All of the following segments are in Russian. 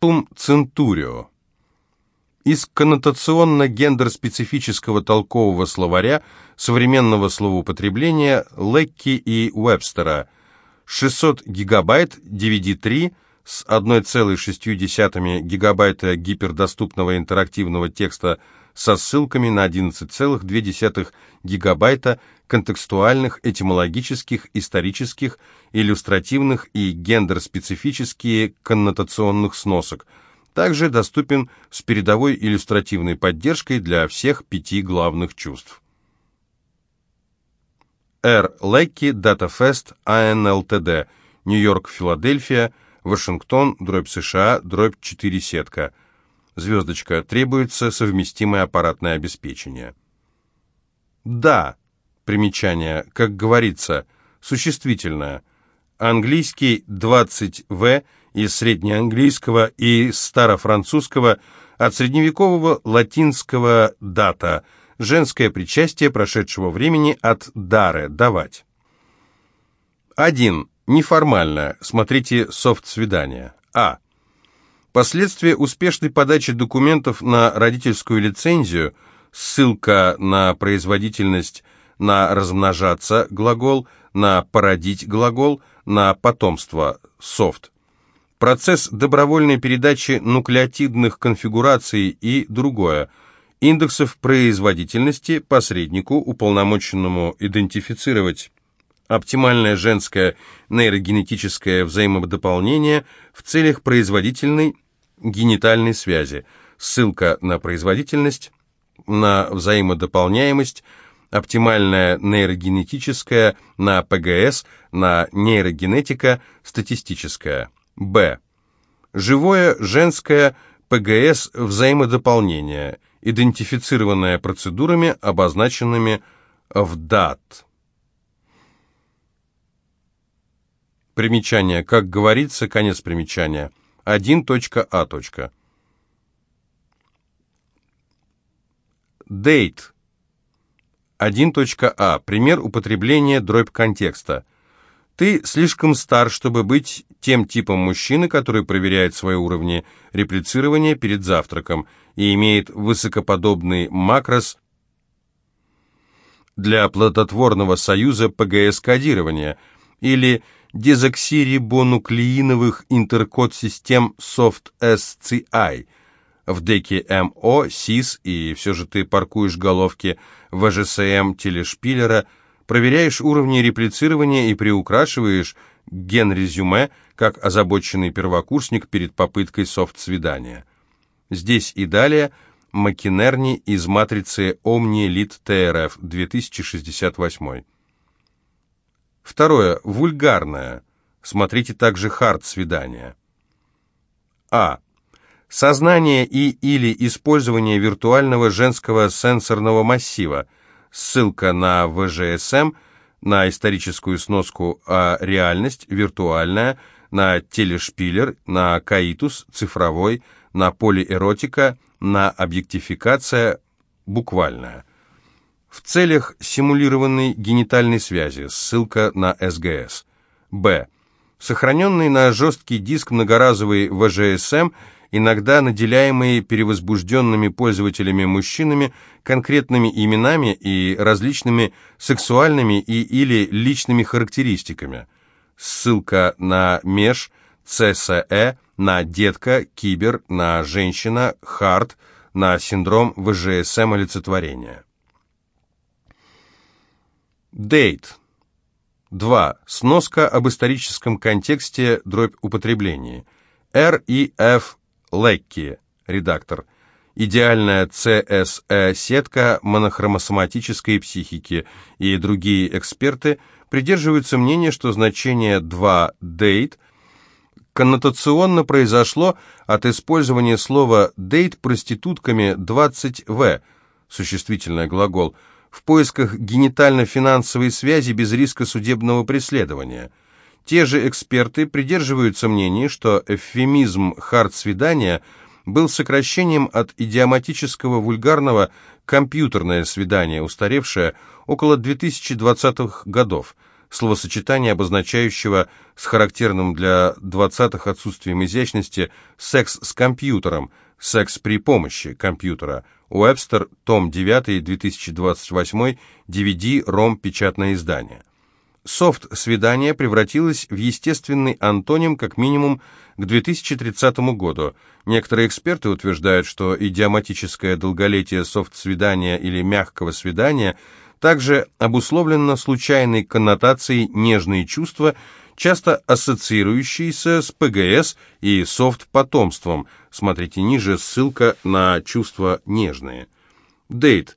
Тум центурио. Из коннотационно-гендер-специфического толкового словаря современного словоупотребления Лекки и Уэбстера 600 гигабайт DVD-3 с 1,6 гигабайта гипердоступного интерактивного текста со ссылками на 11,2 гигабайта контекстуальных, этимологических, исторических, иллюстративных и гендер-специфические коннотационных сносок. Также доступен с передовой иллюстративной поддержкой для всех пяти главных чувств. Р. Лекки, Датафест, АНЛТД, Нью-Йорк, Филадельфия, Вашингтон, дробь США, дробь 4 сетка. Звездочка. Требуется совместимое аппаратное обеспечение. Да. Примечание. Как говорится, существительное. Английский 20В из среднеанглийского и старофранцузского от средневекового латинского «дата» женское причастие прошедшего времени от «даре» – «давать». 1. Неформально. Смотрите «Софт-свидание». А. Последствия успешной подачи документов на родительскую лицензию, ссылка на производительность, на размножаться глагол, на породить глагол, на потомство софт. Процесс добровольной передачи нуклеотидных конфигураций и другое. Индексов производительности посреднику, уполномоченному идентифицировать оптимальное женское нейрогенетическое взаимодополнение в целях производительной генитальной связи. Ссылка на производительность, на взаимодополняемость, оптимальное нейрогенетическое, на ПГС, на нейрогенетика, статистическая. Б. Живое женское ПГС взаимодополнение, идентифицированное процедурами, обозначенными в ДАТ. Примечание. Как говорится, конец примечания. 1.а. Date. 1.а. Пример употребления дробь контекста. Ты слишком стар, чтобы быть тем типом мужчины, который проверяет свои уровни реплицирования перед завтраком и имеет высокоподобный макрос для плодотворного союза ПГС-кодирования или дезоксирибонуклеиновых интеркод-систем SOFT-SCI в деке МО, СИС, и все же ты паркуешь головки ВЖСМ телешпилера, проверяешь уровни реплицирования и приукрашиваешь ген-резюме, как озабоченный первокурсник перед попыткой софт-свидания. Здесь и далее Макинерни из матрицы Omni Lit TRF 2068. Второе. Вульгарное. Смотрите также хард свидания. А. Сознание и или использование виртуального женского сенсорного массива. Ссылка на ВЖСМ, на историческую сноску а реальность, виртуальная, на телешпилер, на каитус, цифровой, на полиэротика, на объектификация, буквальная в целях симулированной генитальной связи, ссылка на СГС. Б. Сохраненный на жесткий диск многоразовый ВЖСМ, иногда наделяемый перевозбужденными пользователями-мужчинами конкретными именами и различными сексуальными и или личными характеристиками. Ссылка на МЕШ, ЦСЭ, на детка, кибер, на женщина, хард, на синдром ВЖСМ олицетворения. Date. 2. Сноска об историческом контексте, дробь употреблении. Р. И. Ф. Лекки, редактор. Идеальная ЦСЭ-сетка монохромосоматической психики и другие эксперты придерживаются мнения, что значение 2 date коннотационно произошло от использования слова date проститутками 20в, существительный глагол, в поисках генитально-финансовой связи без риска судебного преследования. Те же эксперты придерживаются мнения, что эвфемизм «хард-свидания» был сокращением от идиоматического вульгарного «компьютерное свидание», устаревшее около 2020-х годов. словосочетания, обозначающего с характерным для 20-х отсутствием изящности секс с компьютером, секс при помощи компьютера. Уэбстер, том 9, 2028, DVD, ром, печатное издание. Софт-свидание превратилось в естественный антоним как минимум к 2030 году. Некоторые эксперты утверждают, что идиоматическое долголетие софт-свидания или мягкого свидания также обусловлено случайной коннотацией нежные чувства, часто ассоциирующиеся с ПГС и софт-потомством. Смотрите ниже, ссылка на чувства нежные. Дейт.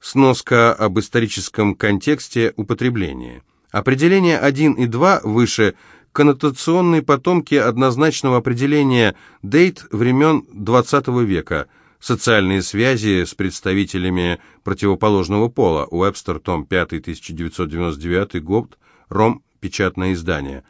Сноска об историческом контексте употребления. Определение 1 и 2 выше – коннотационные потомки однозначного определения «дейт» времен XX века, социальные связи с представителями противоположного пола, Уэбстер, том 5, 1999 год, Ром, печатное издание.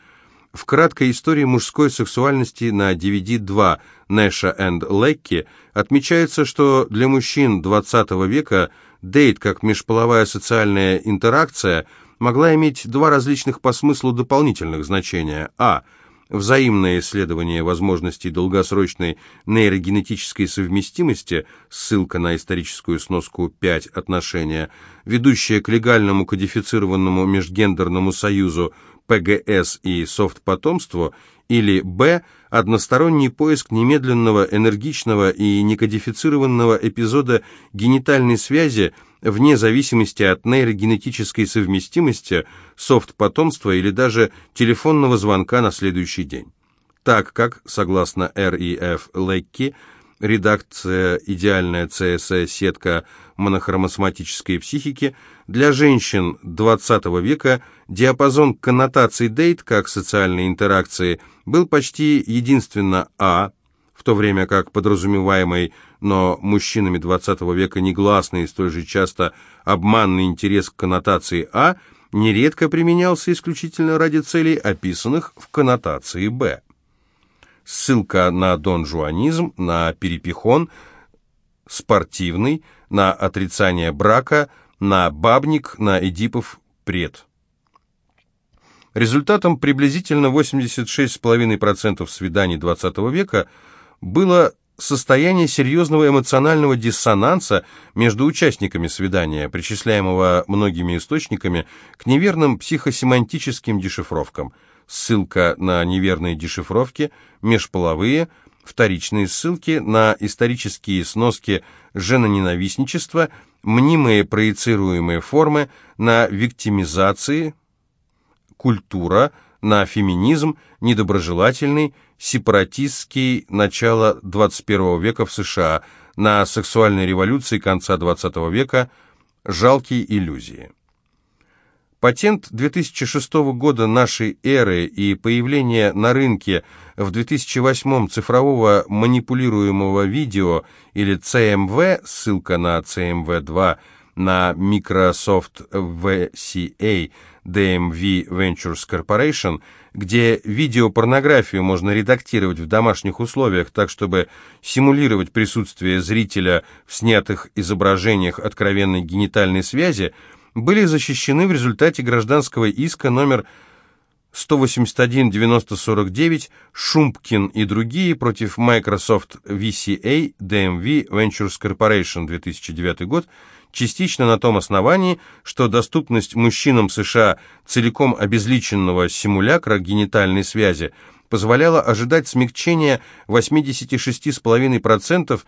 В краткой истории мужской сексуальности на DVD-2 Нэша энд Лекки отмечается, что для мужчин XX века дейт как межполовая социальная интеракция – могла иметь два различных по смыслу дополнительных значения. А. Взаимное исследование возможностей долгосрочной нейрогенетической совместимости, ссылка на историческую сноску 5 отношения, ведущая к легальному кодифицированному межгендерному союзу ПГС и софт-потомству, или Б. Односторонний поиск немедленного, энергичного и некодифицированного эпизода генитальной связи – вне зависимости от нейрогенетической совместимости, софт-потомства или даже телефонного звонка на следующий день. Так как, согласно РИФ Лекки, редакция «Идеальная ЦСЭ-сетка монохромосоматической психики», для женщин XX века диапазон коннотаций дейт как социальной интеракции был почти единственно А, в то время как подразумеваемый, но мужчинами XX века негласный и столь же часто обманный интерес к коннотации А нередко применялся исключительно ради целей, описанных в коннотации Б. Ссылка на донжуанизм, на перепихон, спортивный, на отрицание брака, на бабник, на Эдипов пред. Результатом приблизительно 86,5% свиданий XX века – было состояние серьезного эмоционального диссонанса между участниками свидания, причисляемого многими источниками к неверным психосемантическим дешифровкам. Ссылка на неверные дешифровки, межполовые, вторичные ссылки на исторические сноски женоненавистничества, мнимые проецируемые формы, на виктимизации, культура, на феминизм, недоброжелательный, сепаратистский начало 21 века в США, на сексуальной революции конца 20 века, жалкие иллюзии. Патент 2006 года нашей эры и появление на рынке в 2008 цифрового манипулируемого видео или CMV, ссылка на CMV2, на Microsoft VCA, DMV Ventures Corporation, где видеопорнографию можно редактировать в домашних условиях так, чтобы симулировать присутствие зрителя в снятых изображениях откровенной генитальной связи, были защищены в результате гражданского иска номер 181-9049 Шумпкин и другие против Microsoft VCA DMV Ventures Corporation 2009 год, частично на том основании, что доступность мужчинам США целиком обезличенного симулякра генитальной связи позволяла ожидать смягчения 86,5%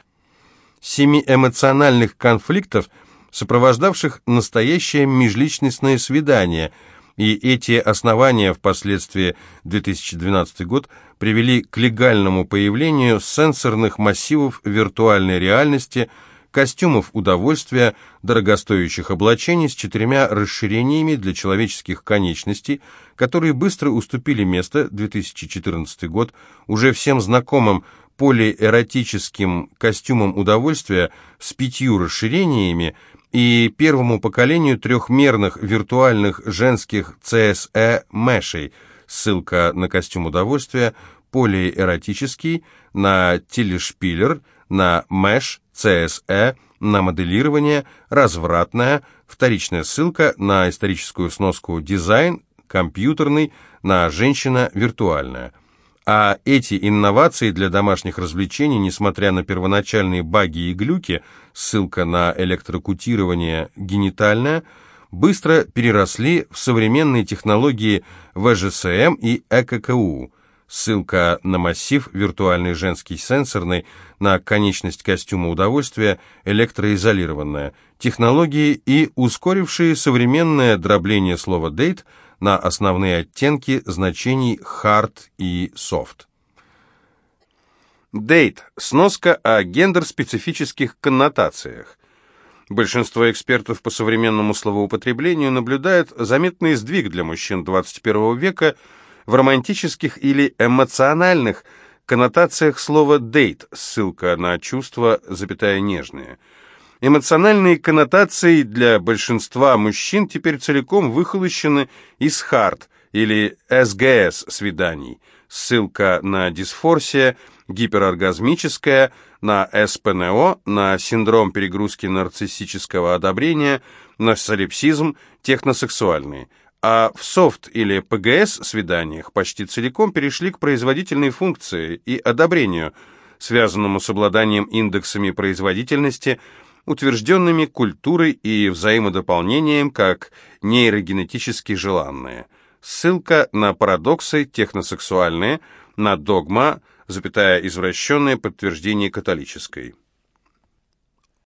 семиэмоциональных конфликтов, сопровождавших настоящее межличностное свидание, и эти основания впоследствии 2012 год привели к легальному появлению сенсорных массивов виртуальной реальности – костюмов удовольствия, дорогостоящих облачений с четырьмя расширениями для человеческих конечностей, которые быстро уступили место, 2014 год, уже всем знакомым полиэротическим костюмам удовольствия с пятью расширениями и первому поколению трехмерных виртуальных женских CSE-мешей, ссылка на костюм удовольствия, полиэротический, на телешпилер, на меш, ЦСЭ на моделирование, развратная, вторичная ссылка на историческую сноску «Дизайн», компьютерный на женщина виртуальная. А эти инновации для домашних развлечений, несмотря на первоначальные баги и глюки, ссылка на электрокутирование генитальное, быстро переросли в современные технологии ВЖСМ и ЭККУ. Ссылка на массив виртуальный женский сенсорный, на конечность костюма удовольствия электроизолированная, технологии и ускорившие современное дробление слова «дейт» на основные оттенки значений «hard» и «soft». Дейт – сноска о гендер-специфических коннотациях. Большинство экспертов по современному словоупотреблению наблюдают заметный сдвиг для мужчин 21 века – в романтических или эмоциональных коннотациях слова «дейт» — ссылка на чувство, запятая нежные. Эмоциональные коннотации для большинства мужчин теперь целиком выхолощены из «хард» или «СГС» свиданий. Ссылка на дисфорсия, гипероргазмическая, на СПНО, на синдром перегрузки нарциссического одобрения, на солипсизм, техносексуальные а в софт- или ПГС свиданиях почти целиком перешли к производительной функции и одобрению, связанному с обладанием индексами производительности, утвержденными культурой и взаимодополнением как нейрогенетически желанные. Ссылка на парадоксы техносексуальные, на догма, запятая извращенное подтверждение католической.